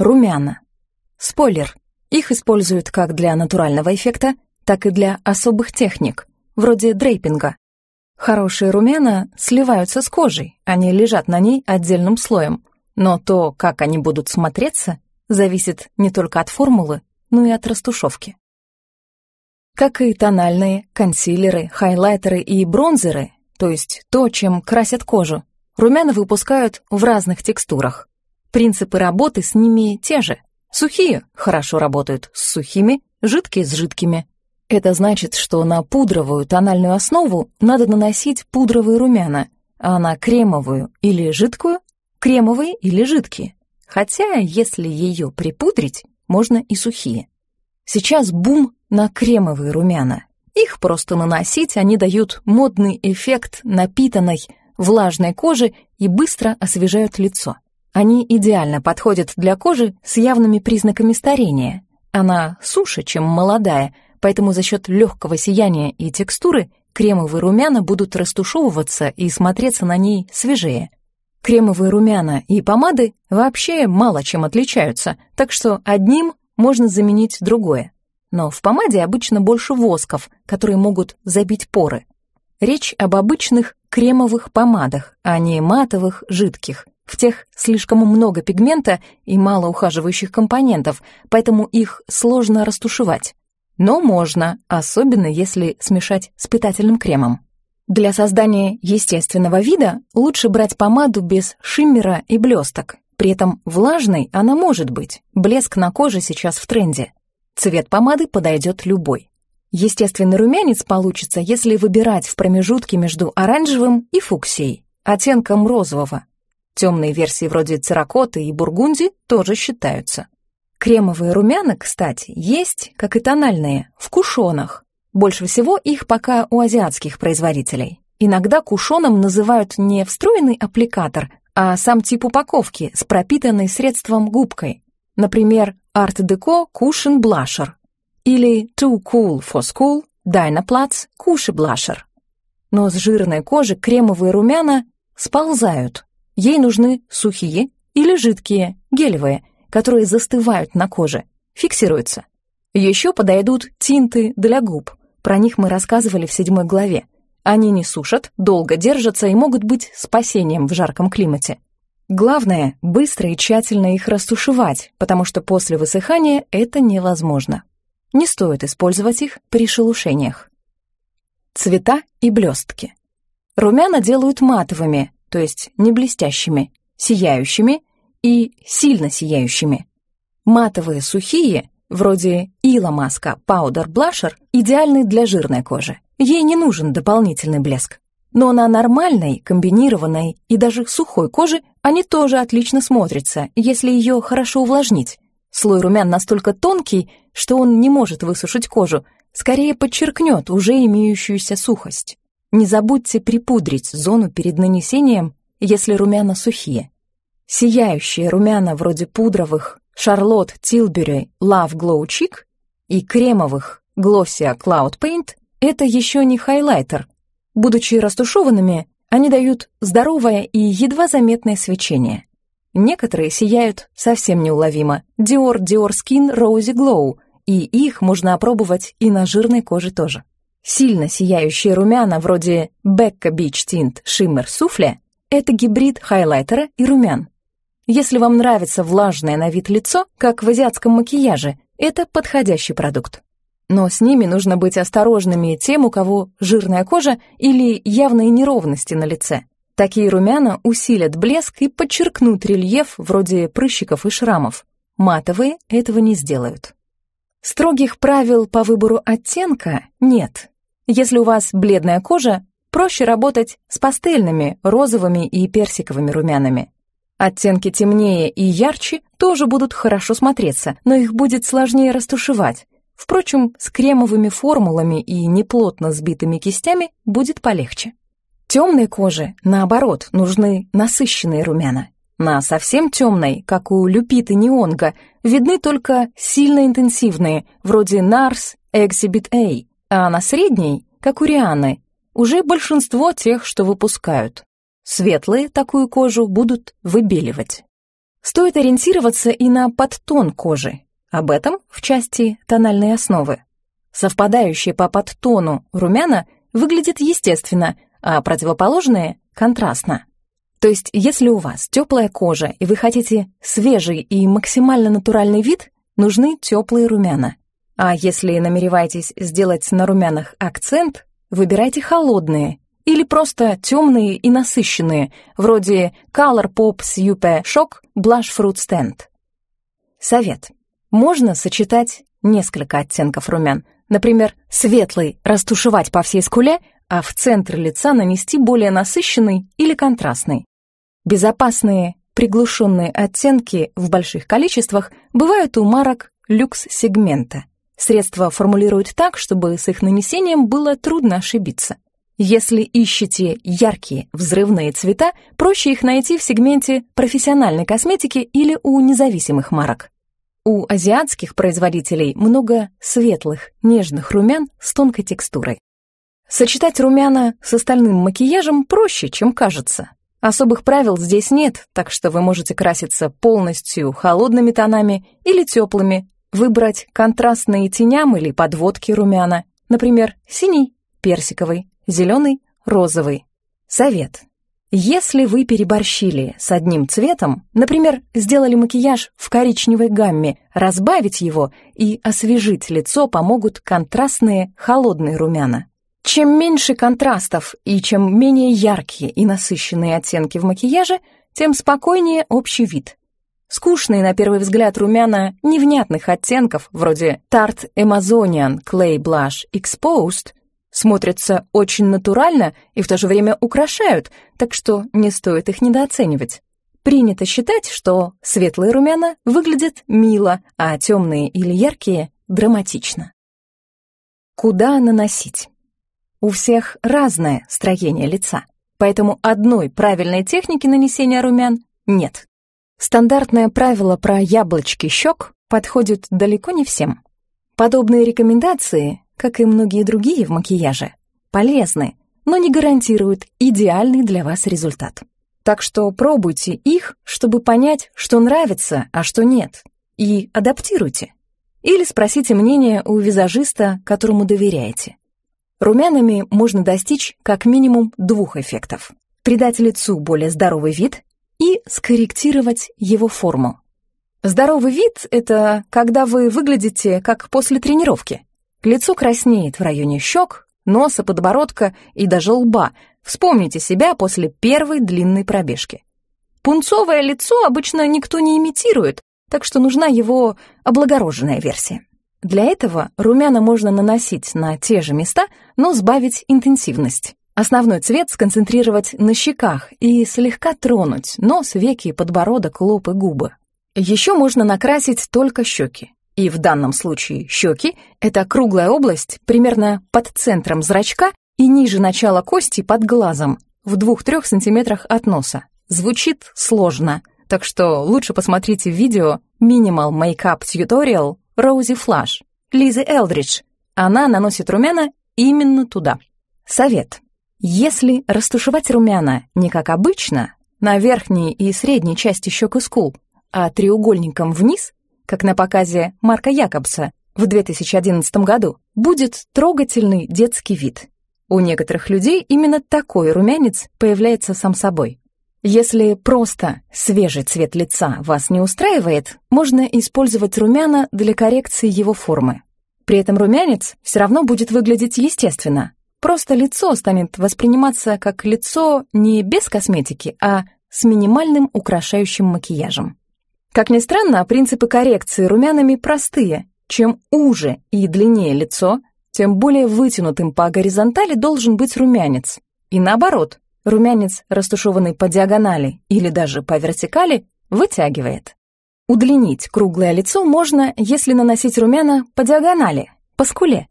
Румяна. Спойлер. Их используют как для натурального эффекта, так и для особых техник, вроде дрейпинга. Хорошие румяна сливаются с кожей, они лежат на ней отдельным слоем. Но то, как они будут смотреться, зависит не только от формулы, но и от растушевки. Как и тональные, консилеры, хайлайтеры и бронзеры, то есть то, чем красят кожу, румяна выпускают в разных текстурах. Принципы работы с ними те же. Сухие хорошо работают с сухими, жидкие с жидкими. Это значит, что на пудровую тональную основу надо наносить пудровые румяна, а на кремовую или жидкую — кремовые или жидкие. Хотя, если ее припудрить, можно и сухие. Сейчас бум на кремовые румяна. Их просто наносить, они дают модный эффект напитанной, влажной кожи и быстро освежают лицо. Они идеально подходят для кожи с явными признаками старения. Она суше, чем молодая, поэтому за счет легкого сияния и текстуры кремовые румяна будут растушевываться и смотреться на ней свежее. Кремовые румяна и помады вообще мало чем отличаются, так что одним можно заменить другое. Но в помаде обычно больше восков, которые могут забить поры. Речь об обычных кремовых помадах, а не матовых, жидких. В тех слишком много пигмента и мало ухаживающих компонентов, поэтому их сложно растушевать. Но можно, особенно если смешать с питательным кремом. Для создания естественного вида лучше брать помаду без шиммера и блесток. При этом влажной она может быть, блеск на коже сейчас в тренде. Цвет помады подойдет любой. Естественный румянец получится, если выбирать в промежутке между оранжевым и фуксией, оттенком розового, Темные версии вроде циракоты и бургунди тоже считаются. Кремовые румяна, кстати, есть, как и тональные, в кушонах. Больше всего их пока у азиатских производителей. Иногда кушоном называют не встроенный аппликатор, а сам тип упаковки с пропитанной средством губкой. Например, Art Deco Cushion Blusher или Too Cool for School Dynaplatz Cushy Blusher. Но с жирной кожи кремовые румяна сползают, Ей нужны сухие или жидкие, гелевые, которые застывают на коже, фиксируются. Еще подойдут тинты для губ. Про них мы рассказывали в седьмой главе. Они не сушат, долго держатся и могут быть спасением в жарком климате. Главное — быстро и тщательно их растушевать, потому что после высыхания это невозможно. Не стоит использовать их при шелушениях. Цвета и блестки. Румяна делают матовыми, то есть не блестящими, сияющими и сильно сияющими. Матовые сухие, вроде Ила Маска Powder Blusher, идеальны для жирной кожи. Ей не нужен дополнительный блеск. Но на нормальной, комбинированной и даже сухой коже они тоже отлично смотрятся, если ее хорошо увлажнить. Слой румян настолько тонкий, что он не может высушить кожу, скорее подчеркнет уже имеющуюся сухость. Не забудьте припудрить зону перед нанесением, если румяна сухие. Сияющие румяна вроде пудровых Charlotte Tilbury Love Glow Cheek и кремовых Glossier Cloud Paint — это еще не хайлайтер. Будучи растушеванными, они дают здоровое и едва заметное свечение. Некоторые сияют совсем неуловимо. Dior Dior Skin Rosy Glow, и их можно опробовать и на жирной коже тоже. Сильно сияющие румяна вроде Becca Beach Tint Shimmer Souffle — это гибрид хайлайтера и румян. Если вам нравится влажное на вид лицо, как в азиатском макияже, это подходящий продукт. Но с ними нужно быть осторожными тем, у кого жирная кожа или явные неровности на лице. Такие румяна усилят блеск и подчеркнут рельеф вроде прыщиков и шрамов. Матовые этого не сделают. Строгих правил по выбору оттенка нет. Если у вас бледная кожа, проще работать с пастельными, розовыми и персиковыми румянами. Оттенки темнее и ярче тоже будут хорошо смотреться, но их будет сложнее растушевать. Впрочем, с кремовыми формулами и неплотно сбитыми кистями будет полегче. Темной коже, наоборот, нужны насыщенные румяна. На совсем темной, как у люпиты неонга, видны только сильно интенсивные, вроде NARS Exhibit A, а на средней, как у Рианы, уже большинство тех, что выпускают. Светлые такую кожу будут выбеливать. Стоит ориентироваться и на подтон кожи. Об этом в части тональной основы. Совпадающие по подтону румяна выглядят естественно, а противоположные — контрастно. То есть, если у вас теплая кожа и вы хотите свежий и максимально натуральный вид, нужны теплые румяна. А если намереваетесь сделать на румянах акцент, выбирайте холодные или просто темные и насыщенные, вроде Color Pop Super Shock Blush Fruit Stand. Совет. Можно сочетать несколько оттенков румян. Например, светлый растушевать по всей скуле, а в центр лица нанести более насыщенный или контрастный. Безопасные, приглушенные оттенки в больших количествах бывают у марок люкс-сегмента. Средства формулируют так, чтобы с их нанесением было трудно ошибиться. Если ищете яркие, взрывные цвета, проще их найти в сегменте профессиональной косметики или у независимых марок. У азиатских производителей много светлых, нежных румян с тонкой текстурой. Сочетать румяна с остальным макияжем проще, чем кажется. Особых правил здесь нет, так что вы можете краситься полностью холодными тонами или теплыми, выбрать контрастные теням или подводки румяна, например, синий, персиковый, зеленый, розовый. Совет. Если вы переборщили с одним цветом, например, сделали макияж в коричневой гамме, разбавить его и освежить лицо помогут контрастные холодные румяна. Чем меньше контрастов и чем менее яркие и насыщенные оттенки в макияже, тем спокойнее общий вид. Скучные на первый взгляд румяна невнятных оттенков, вроде Tarte Amazonian Clay Blush Exposed, смотрятся очень натурально и в то же время украшают, так что не стоит их недооценивать. Принято считать, что светлые румяна выглядят мило, а темные или яркие — драматично. Куда наносить? У всех разное строение лица, поэтому одной правильной техники нанесения румян нет. Стандартное правило про яблочки щек подходит далеко не всем. Подобные рекомендации как и многие другие в макияже, полезны, но не гарантируют идеальный для вас результат. Так что пробуйте их, чтобы понять, что нравится, а что нет, и адаптируйте. Или спросите мнение у визажиста, которому доверяете. Румянами можно достичь как минимум двух эффектов. Придать лицу более здоровый вид и скорректировать его форму. Здоровый вид — это когда вы выглядите как после тренировки. Лицо краснеет в районе щек, носа, подбородка и даже лба. Вспомните себя после первой длинной пробежки. Пунцовое лицо обычно никто не имитирует, так что нужна его облагороженная версия. Для этого румяна можно наносить на те же места, но сбавить интенсивность. Основной цвет сконцентрировать на щеках и слегка тронуть нос, веки, подбородок, лоб и губы. Еще можно накрасить только щеки. И в данном случае щеки — это круглая область примерно под центром зрачка и ниже начала кости под глазом, в 2-3 сантиметрах от носа. Звучит сложно, так что лучше посмотрите видео Minimal Makeup Tutorial Роузи Флаш, Лизы Элдридж. Она наносит румяна именно туда. Совет. Если растушевать румяна не как обычно, на верхней и средней части щек и скул, а треугольником вниз, как на показе Марка Якобса в 2011 году, будет трогательный детский вид. У некоторых людей именно такой румянец появляется сам собой. Если просто свежий цвет лица вас не устраивает, можно использовать румяна для коррекции его формы. При этом румянец все равно будет выглядеть естественно. Просто лицо станет восприниматься как лицо не без косметики, а с минимальным украшающим макияжем. Как ни странно, принципы коррекции румянами простые. Чем уже и длиннее лицо, тем более вытянутым по горизонтали должен быть румянец. И наоборот, румянец, растушеванный по диагонали или даже по вертикали, вытягивает. Удлинить круглое лицо можно, если наносить румяна по диагонали, по скуле.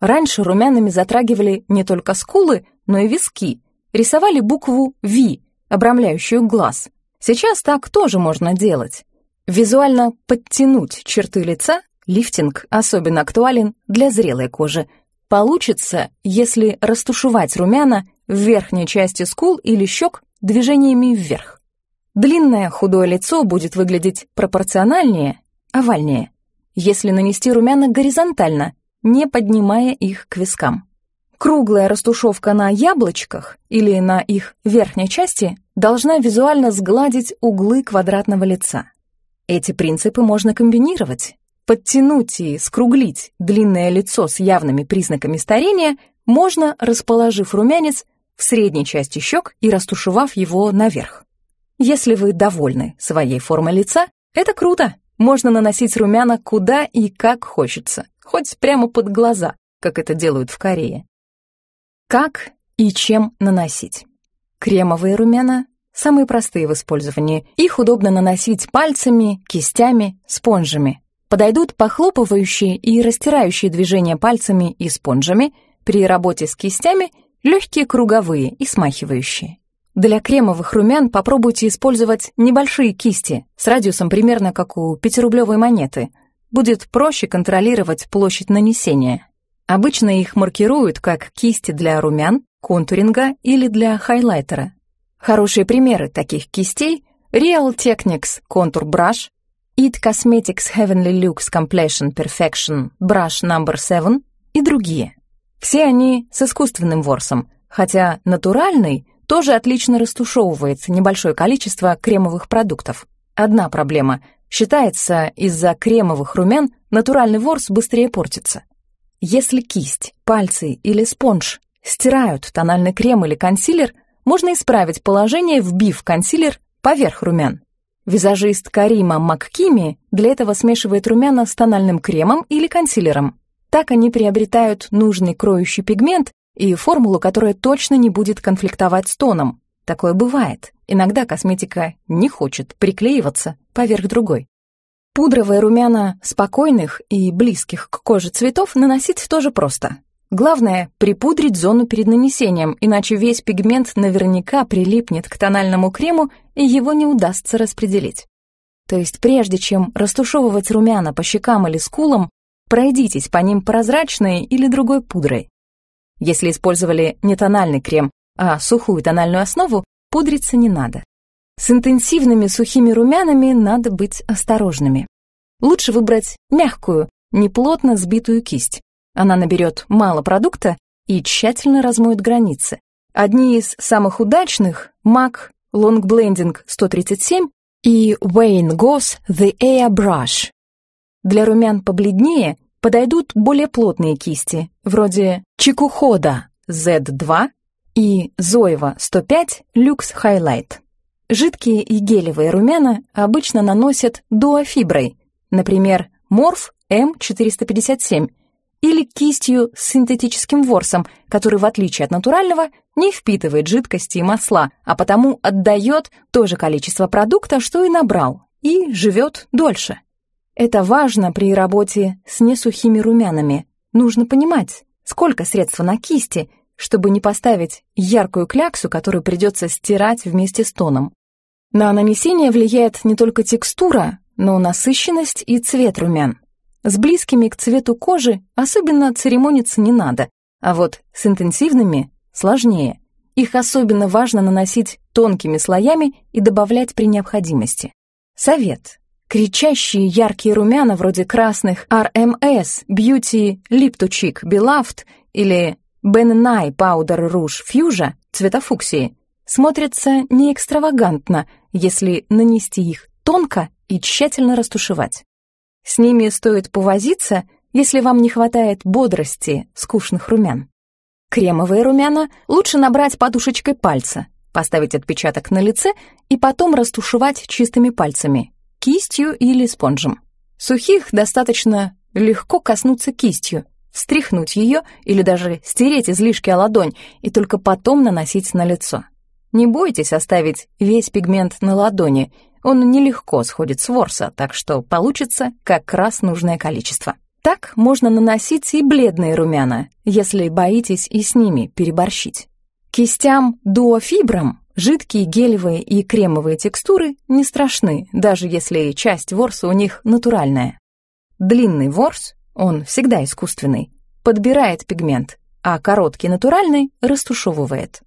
Раньше румянами затрагивали не только скулы, но и виски, рисовали букву V, обрамляющую глаз. Сейчас так тоже можно делать. Визуально подтянуть черты лица лифтинг особенно актуален для зрелой кожи. Получится, если растушевать румяна в верхней части скул или щек движениями вверх. Длинное худое лицо будет выглядеть пропорциональнее, овальнее, если нанести румяна горизонтально, не поднимая их к вискам. Круглая растушевка на яблочках или на их верхней части должна визуально сгладить углы квадратного лица. Эти принципы можно комбинировать. Подтянуть и скруглить длинное лицо с явными признаками старения можно, расположив румянец в средней части щек и растушевав его наверх. Если вы довольны своей формой лица, это круто. Можно наносить румяна куда и как хочется, хоть прямо под глаза, как это делают в Корее. Как и чем наносить? Кремовые румяна – самые простые в использовании. Их удобно наносить пальцами, кистями, спонжами. Подойдут похлопывающие и растирающие движения пальцами и спонжами, при работе с кистями – легкие круговые и смахивающие. Для кремовых румян попробуйте использовать небольшие кисти с радиусом примерно как у пятирублевой монеты. Будет проще контролировать площадь нанесения. Обычно их маркируют как кисти для румян, контуринга или для хайлайтера. Хорошие примеры таких кистей — Real Techniques Contour Brush, It Cosmetics Heavenly Lux Completion Perfection Brush No. 7 и другие. Все они с искусственным ворсом, хотя натуральный тоже отлично растушевывается небольшое количество кремовых продуктов. Одна проблема — считается, из-за кремовых румян натуральный ворс быстрее портится. Если кисть, пальцы или спонж стирают тональный крем или консилер, можно исправить положение, вбив консилер поверх румян. Визажист Карима Маккими для этого смешивает румяна с тональным кремом или консилером. Так они приобретают нужный кроющий пигмент и формулу, которая точно не будет конфликтовать с тоном. Такое бывает. Иногда косметика не хочет приклеиваться поверх другой. Пудровые румяна спокойных и близких к коже цветов наносить тоже просто. Главное — припудрить зону перед нанесением, иначе весь пигмент наверняка прилипнет к тональному крему и его не удастся распределить. То есть прежде чем растушевывать румяна по щекам или скулам, пройдитесь по ним прозрачной или другой пудрой. Если использовали не тональный крем, а сухую тональную основу, пудриться не надо. С интенсивными сухими румянами надо быть осторожными. Лучше выбрать мягкую, неплотно сбитую кисть. Она наберет мало продукта и тщательно размоет границы. Одни из самых удачных — MAC Long Blending 137 и Wayne Goss The Air Brush. Для румян побледнее подойдут более плотные кисти, вроде Чикухода Z2 и Зоева 105 Luxe Highlight. Жидкие и гелевые румяна обычно наносят дуофиброй, например, Морф М457, или кистью с синтетическим ворсом, который, в отличие от натурального, не впитывает жидкости и масла, а потому отдает то же количество продукта, что и набрал, и живет дольше. Это важно при работе с несухими румянами. Нужно понимать, сколько средства на кисти, чтобы не поставить яркую кляксу, которую придется стирать вместе с тоном. На нанесение влияет не только текстура, но насыщенность и цвет румян. С близкими к цвету кожи особенно церемониться не надо, а вот с интенсивными сложнее. Их особенно важно наносить тонкими слоями и добавлять при необходимости. Совет. Кричащие яркие румяна вроде красных RMS, Beauty Lip to Cheek Beloved или Ben Nye Powder Rouge Fuchsia цвета фуксии смотрятся не экстравагантно, если нанести их тонко и тщательно растушевать. С ними стоит повозиться, если вам не хватает бодрости скучных румян. Кремовые румяна лучше набрать подушечкой пальца, поставить отпечаток на лице и потом растушевать чистыми пальцами, кистью или спонжем. Сухих достаточно легко коснуться кистью, встряхнуть ее или даже стереть излишки о ладонь и только потом наносить на лицо. Не бойтесь оставить весь пигмент на ладони, он нелегко сходит с ворса, так что получится как раз нужное количество. Так можно наносить и бледные румяна, если боитесь и с ними переборщить. Кистям дуофибрам жидкие гелевые и кремовые текстуры не страшны, даже если часть ворса у них натуральная. Длинный ворс, он всегда искусственный, подбирает пигмент, а короткий натуральный растушевывает.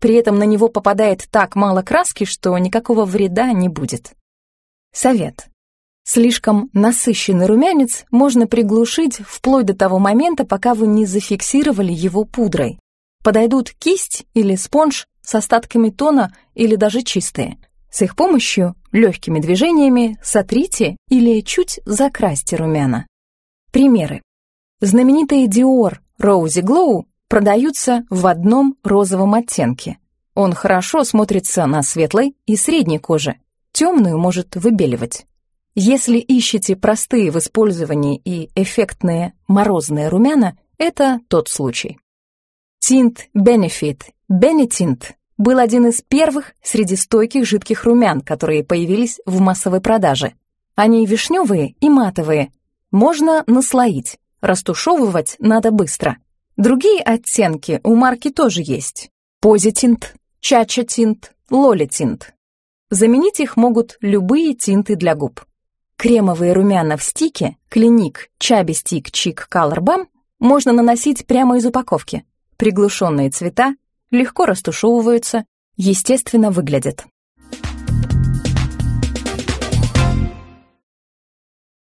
При этом на него попадает так мало краски, что никакого вреда не будет. Совет. Слишком насыщенный румянец можно приглушить вплоть до того момента, пока вы не зафиксировали его пудрой. Подойдут кисть или спонж с остатками тона или даже чистые. С их помощью легкими движениями сотрите или чуть закрасьте румяна. Примеры. Знаменитые Dior Rosy Glow продаются в одном розовом оттенке. Он хорошо смотрится на светлой и средней коже, темную может выбеливать. Если ищете простые в использовании и эффектные морозные румяна, это тот случай. Тинт Benefit Benetint был один из первых среди стойких жидких румян, которые появились в массовой продаже. Они вишневые и матовые. Можно наслоить, растушевывать надо быстро. Другие оттенки у марки тоже есть. Позитинт, Чача Тинт, Лоли Тинт. Заменить их могут любые тинты для губ. Кремовые румяна в стике Клиник Чаби Стик Чик Balm можно наносить прямо из упаковки. Приглушенные цвета легко растушевываются, естественно выглядят.